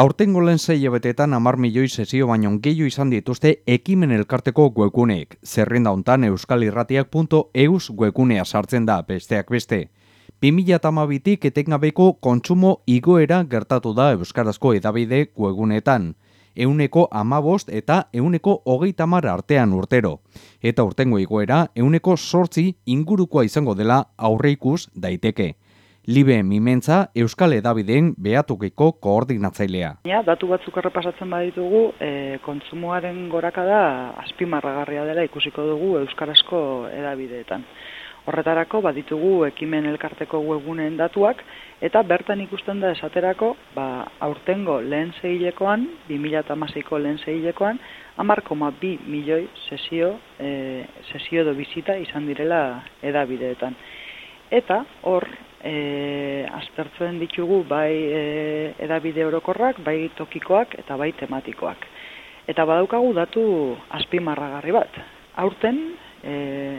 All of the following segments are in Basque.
Aurtengo lehen zei abetetan amar milioi sesio baino gehiu izan dituzte ekimen elkarteko webguneek. Zerrenda hontan euskalirratiak.eus webgunea sartzen da besteak beste. 2008tik etengabeko kontsumo igoera gertatu da Euskarazko edabide webguneetan. Euneko amabost eta euneko hogeita mar artean urtero. Eta urtengo igoera euneko sortzi ingurukoa izango dela aurreikus daiteke. Libe Mimentza Euskal Edabideen behatukiko koordinatzailea. Ja, datu batzuk errepasatzen baditugu, e, kontsumoaren goraka da azpimarragarria dela ikusiko dugu Euskarazko edabideetan. Horretarako baditugu ekimen elkarteko webguneen datuak eta bertan ikusten da esaterako ba, aurtengo lehen zehilekoan, 2008ko lehen amarkoma bi milioi sesio, e, sesio do bizita izan direla edabideetan. Eta hor, e, aztertzen ditugu bai e, edabide orokorrak, bai tokikoak eta bai tematikoak. Eta badaukagu datu azpimarragarri bat. Aurten, e,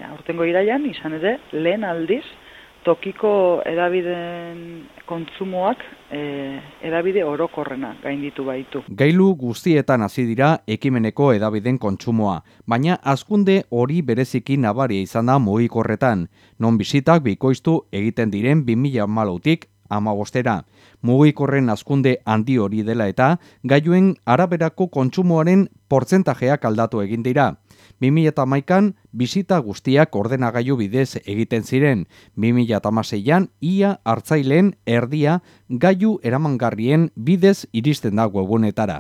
aurtengo iraian, izan ere, lehen aldiz, tokiko edabideen kontsumoak e, edabide orokorrena gainditu baitu. Gailu guztietan hasi dira ekimeneko edabideen kontsumoa, baina azkunde hori bereziki nabaria izan da mugikorretan, non bizitak bikoiztu egiten diren 2000 malautik amabostera. Mugikorren azkunde handi hori dela eta gailuen araberako kontsumoaren portzentajeak aldatu egin dira. 2008an bizita guztiak ordenagailu bidez egiten ziren. 2008an ia hartzaileen erdia gailu eramangarrien bidez iristen da webunetara.